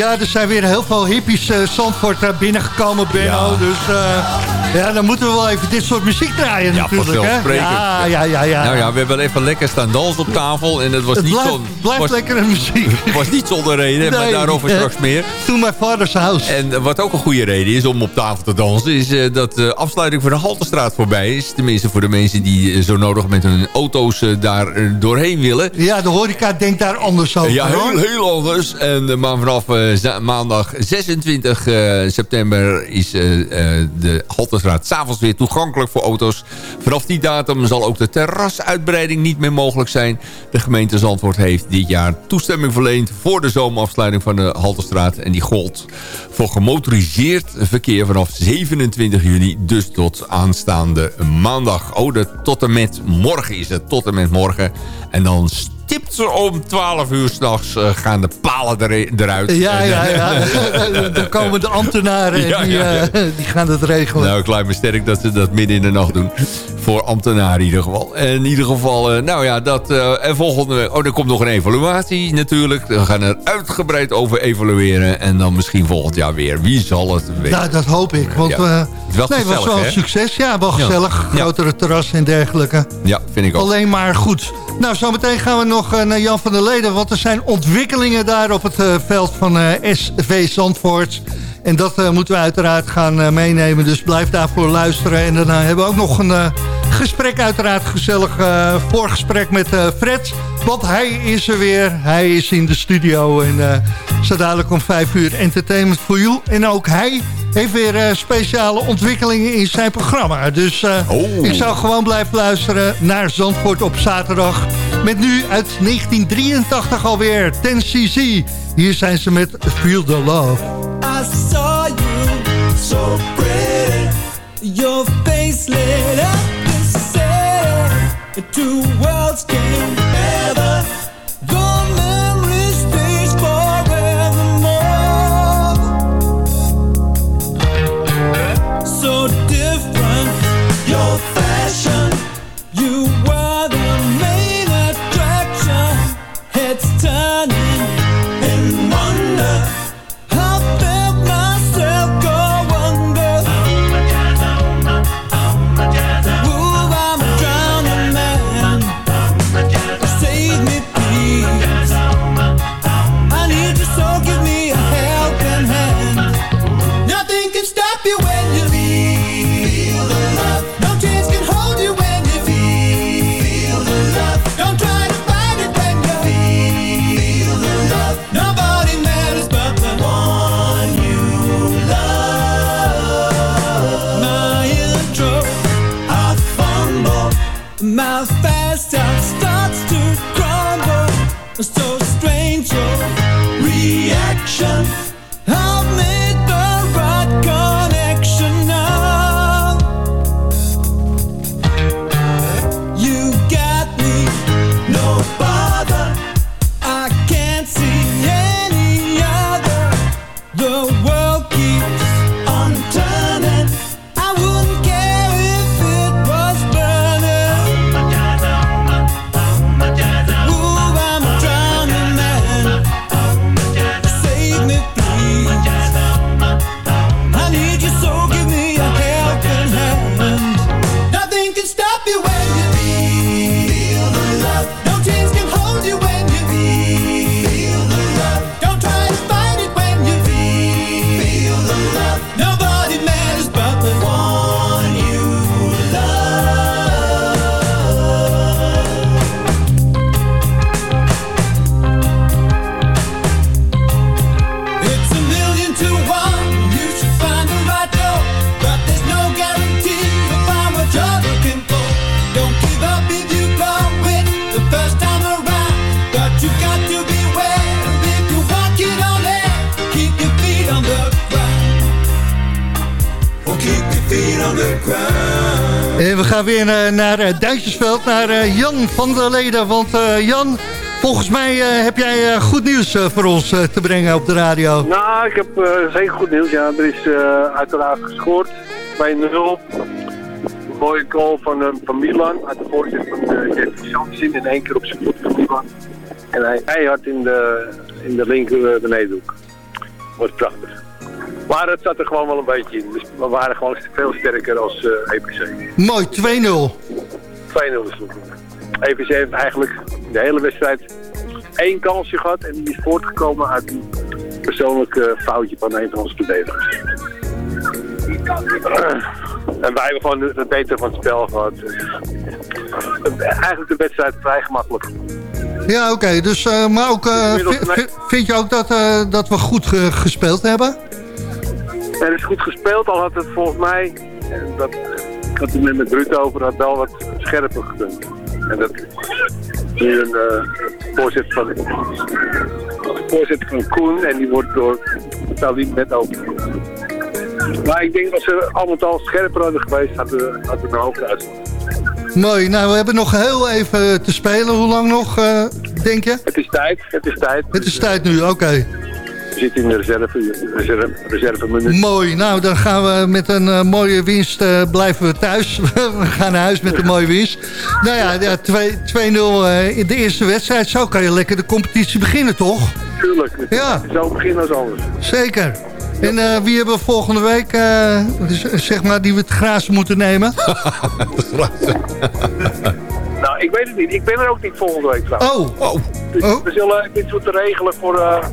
Ja, er zijn weer heel veel hippies uh, Zandvoort uh, binnengekomen, Benno. Ja. Dus uh, ja, dan moeten we wel even dit soort muziek draaien Ja, natuurlijk. Hè? Ja, ja, ja, ja. Nou ja, we hebben even lekker staan dansen op tafel. En het was Het niet blijft, blijft was, lekkere muziek. was niet zonder reden, maar daarover straks meer. To my father's house. En wat ook een goede reden is om op tafel te dansen... is eh, dat de afsluiting van de Haltestraat voorbij is. Tenminste voor de mensen die eh, zo nodig met hun auto's eh, daar doorheen willen. Ja, de horeca denkt daar anders over. Ja, heel, heel anders. En, maar vanaf maandag 26 eh, september is eh, eh, de Halterstraat s'avonds weer toegankelijk voor auto's. Vanaf die datum zal ook de terrasuitbreiding niet meer mogelijk zijn. De gemeente Zandvoort heeft dit jaar toestemming verleend voor de zomerafsluiting van de Halterstraat. En die gold voor gemotoriseerd verkeer vanaf 27 juni, dus tot aanstaande maandag. Oh, de, tot en met morgen is het, tot en met morgen. En dan stipt om 12 uur s'nachts uh, gaan de palen er, eruit. Ja, ja, eh, ja. Dan komen de ambtenaren Ja, die, ja, ja. eh, die gaan het regelen. Nou, ik lijkt me sterk dat ze dat midden in de nacht doen. Voor ambtenaren in ieder geval. En in ieder geval, nou ja, dat... en volgende week... Oh, er komt nog een evaluatie natuurlijk. We gaan er uitgebreid over evalueren. En dan misschien volgend jaar weer. Wie zal het weten? Nou, dat hoop ik. Want Ja. Het nee, was wel een succes. Ja, wel gezellig. Grotere terras en dergelijke. Ja, vind ik ook. Alleen maar goed. Nou, zometeen gaan we nog eh, naar Jan van der Leden. Want er zijn ontwikkelingen daar op het eh, veld van eh, SV Zandvoort. En dat moeten we uiteraard gaan meenemen. Dus blijf daarvoor luisteren. En daarna hebben we ook nog een gesprek uiteraard. Gezellig voorgesprek met Fred. Want hij is er weer. Hij is in de studio. En zo dadelijk om vijf uur entertainment voor you. En ook hij heeft weer eh, speciale ontwikkelingen in zijn programma. Dus eh, Oh. ik zou gewoon blijven luisteren naar Zandvoort op zaterdag. Met nu uit 1983 alweer 10cc. Hier zijn ze met Feel the Love. I saw you so pretty. Your face lit up the city. Two worlds came eh, naar eh, Duitsersveld, naar eh, Jan van der Leden. Want Jan, volgens mij heb jij goed nieuws voor ons te brengen op de radio. Nou, ik heb zeker goed nieuws. Ja, er is uiteraard gescoord bij 0. Een mooie goal van, van Milan. Uit de voorzet van uh, Samsin. In één keer op zijn voet van Milan. En hij, hij had in de, in de linker benedenhoek. wordt prachtig. Zat er gewoon wel een beetje in. Dus we waren gewoon veel sterker als eh, EPC. 2-0 Mooi, 2-0. is het. EPC heeft eigenlijk de hele wedstrijd één kansje gehad. En die is voortgekomen uit een persoonlijk eh, foutje van een van onze verdedigers. En wij hebben gewoon het beter van het spel gehad. Eigenlijk de wedstrijd vrij gemakkelijk. Ja, oké. dus, eh, maar ook, eh, vi- vind je ook dat, eh, dat we goed ge- gespeeld hebben? Er is goed gespeeld, al had het volgens mij, dat, ik net met Ruud over, had wel wat scherper gekund. En dat nu een eh, voorzitter van van Koen en die wordt door Salim net over. Maar ik denk dat ze allemaal al scherper hadden geweest, hadden had een hoofd uit. Mooi. Nou, we hebben nog heel even te spelen. Hoe lang nog, eh, denk je? Het is tijd, het is tijd. Het is tijd nu, oké. Zitten in de reserve, reserve, reserve minuut. Mooi. Nou, dan gaan we met een eh, mooie winst eh, blijven we thuis. we gaan naar huis met een mooie winst. Nou ja, ja 2 2-0 eh, in de eerste wedstrijd. Zo kan je lekker de competitie beginnen, toch? Tuurlijk, Ja. zo beginnen als anders. Zeker. En eh, wie hebben we volgende week, eh, zeg maar, die we het graas moeten nemen? Nou, ik weet het niet. Ik ben er ook niet volgende week trouwens. Oh. Dus we zullen iets moeten regelen voor eh,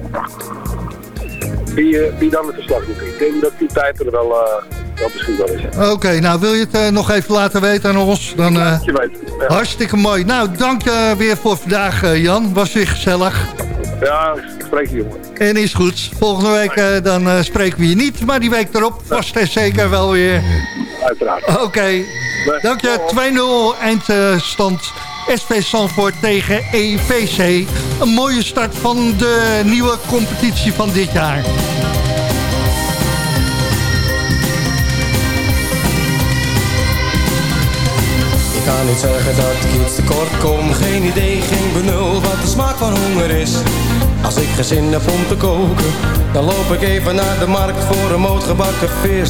wie, eh, wie dan het verslag doet. Ik denk dat die tijd er wel, eh wel misschien wel is. Oké, nou wil je het eh, nog even laten weten aan ons? Dan, eh, Je weet. Ja, Hartstikke mooi. Nou, dank je weer voor vandaag, Jan. Was weer gezellig. ja ik spreek je jongen. En is goed. Volgende week dan spreken we je niet. Maar die week erop vast en zeker wel weer. Uiteraard. Oké. Dank je. 2-0 eindstand. SV Zandvoort tegen EVC. Een mooie start van de nieuwe competitie van dit jaar. Ik kan niet zeggen dat ik iets tekort kom Geen idee, geen benul wat de smaak van honger is Als ik geen zin heb om te koken Dan loop ik even naar de markt voor een moot gebakken vis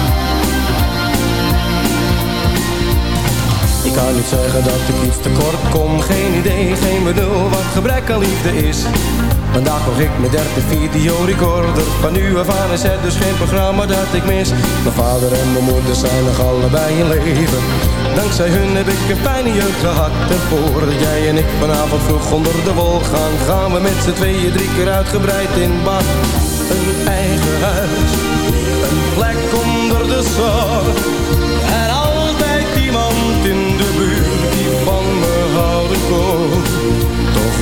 Ik kan niet zeggen dat ik iets tekort kom, geen idee, geen bedoel wat gebrek aan liefde is. Vandaag kocht ik mijn derde videorecorder, van nu af aan is het dus geen programma dat ik mis. Mijn vader en mijn moeder zijn nog allebei in leven. Dankzij hun heb ik een fijne jeugd gehad. En voordat jij en ik vanavond vroeg onder de wol gaan, gaan we met z'n tweeën drie keer uitgebreid in bad. Een eigen huis, een plek onder de zon.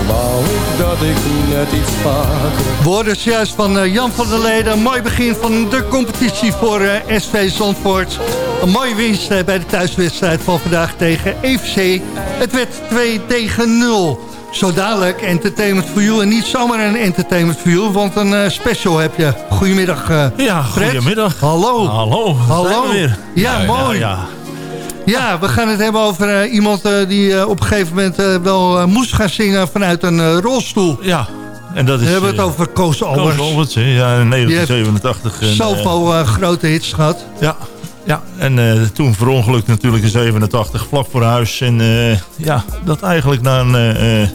Wou ik dat ik net iets vaker Woorden juist van eh, Jan van der Leden. Een mooi begin van de competitie voor eh, SV Zandvoort. Een mooie winst eh, bij de thuiswedstrijd van vandaag tegen EFC. Het werd 2 tegen 0. Zo dadelijk Entertainment for You. En niet zomaar een Entertainment for You, want een special heb je. Goedemiddag Ja, Fred. goedemiddag. Hallo. Hallo. Hallo. Zijn we weer. Ja, mooi. Ja, Ja, we gaan het hebben over eh, iemand eh, die eh, op een gegeven moment wel moest gaan zingen vanuit een rolstoel. Ja, en dat is... We hebben het over Koos Albers. Koos Alberts, hè, ja, in Die heeft 1987. En, Zoveel grote hits gehad. Ja, ja. en toen verongelukt natuurlijk in 87, vlak voor huis. En ja, dat eigenlijk na een, een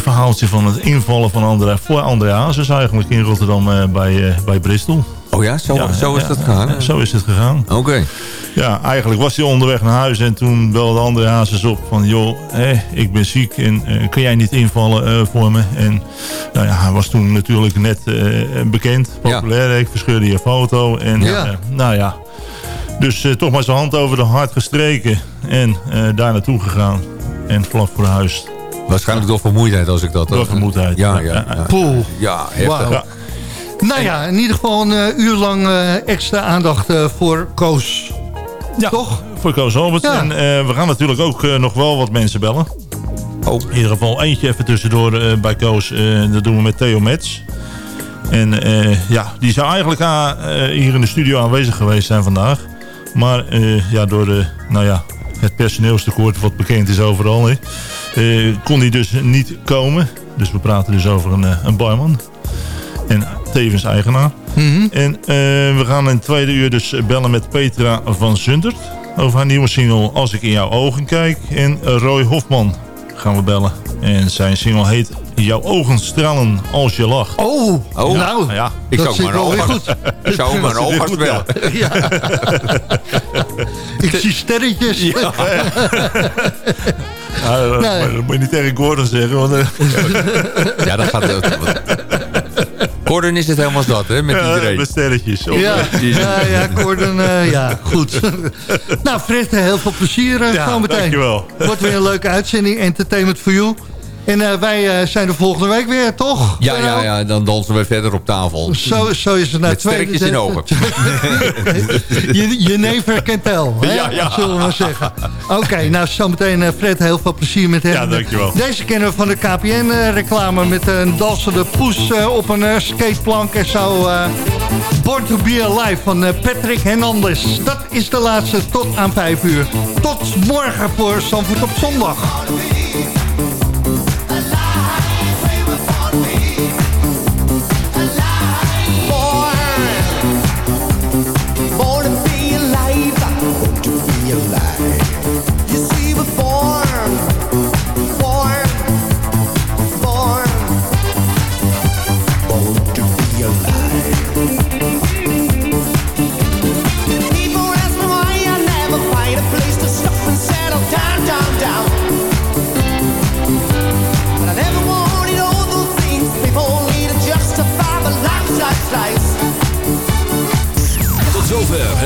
verhaaltje van het invallen van André, voor André Hazes eigenlijk in Rotterdam bij, bij Bristol. Oh ja, zo, zo is dat gegaan? ja, zo is het gegaan. Oké. Ja, eigenlijk was hij onderweg naar huis en toen belde André Hazes op van... joh, hé, ik ben ziek en eh, kun jij niet invallen eh, voor me? En nou ja, hij was toen natuurlijk net eh, bekend, populair. Ik verscheurde je foto en Ja. eh, nou ja... Dus eh, toch maar zijn hand over de hart gestreken. En eh, daar naartoe gegaan. En vlak voor huis. Waarschijnlijk door vermoeidheid als ik dat... Door vermoeidheid. Ja, ja. ja. Poeh. Ja, heftig. Nou ja, in ieder geval een eh, uur lang eh, extra aandacht eh, voor Koos. Ja, Toch? Voor Koos Albert. Ja. En eh, we gaan natuurlijk ook nog wel wat mensen bellen. Oh. In ieder geval eentje even tussendoor eh, bij Koos. eh, dat doen we met Theo Mets. En eh, ja, die zou eigenlijk ah, eh, hier in de studio aanwezig geweest zijn vandaag. Maar eh, ja, door de, nou ja, het personeelstekort wat bekend is overal... hè, eh, kon hij dus niet komen. Dus we praten dus over een, een barman. En tevens eigenaar. Mhm. En eh, we gaan in het tweede uur dus bellen met Petra van Zundert. Over haar nieuwe single Als ik in jouw ogen kijk. En Roy Hofman gaan we bellen. En zijn single heet Jouw ogen stralen als je lacht. Oh, Oh, nou, ja. Ik dat zou maar oog goed. Ik zou maar oog goed, bellen. Ja. Ik zie sterretjes. Ja, dat, Nee. maar dat moet je niet tegen Gordon zeggen. Want, eh, Ja, dat gaat... Gordon is het helemaal zat, hè, met ja, iedereen. met sterretjes. Ja, ja, ja, Gordon, eh, ja, goed. nou, Fred, heel veel plezier uh, Ja, zometeen. dankjewel. Wordt weer een leuke uitzending, Entertainment for You. En eh, wij eh, zijn er volgende week weer, toch? Ja, ja, ja, dan dansen we verder op tafel. Zo, zo is het. Nou, Met sterretjes in de ogen. je, je never can tell, hè? Ja, ja. zullen we maar zeggen. Oké, nou zometeen eh, Fred, heel veel plezier met hem. Ja, dankjewel. Deze kennen we van de KPN-reclame met een dansende poes op een skateplank en zo. eh, Born to be Alive van Patrick Hernandez. Dat is de laatste tot aan 5 uur. Tot morgen voor Zandvoort op zondag.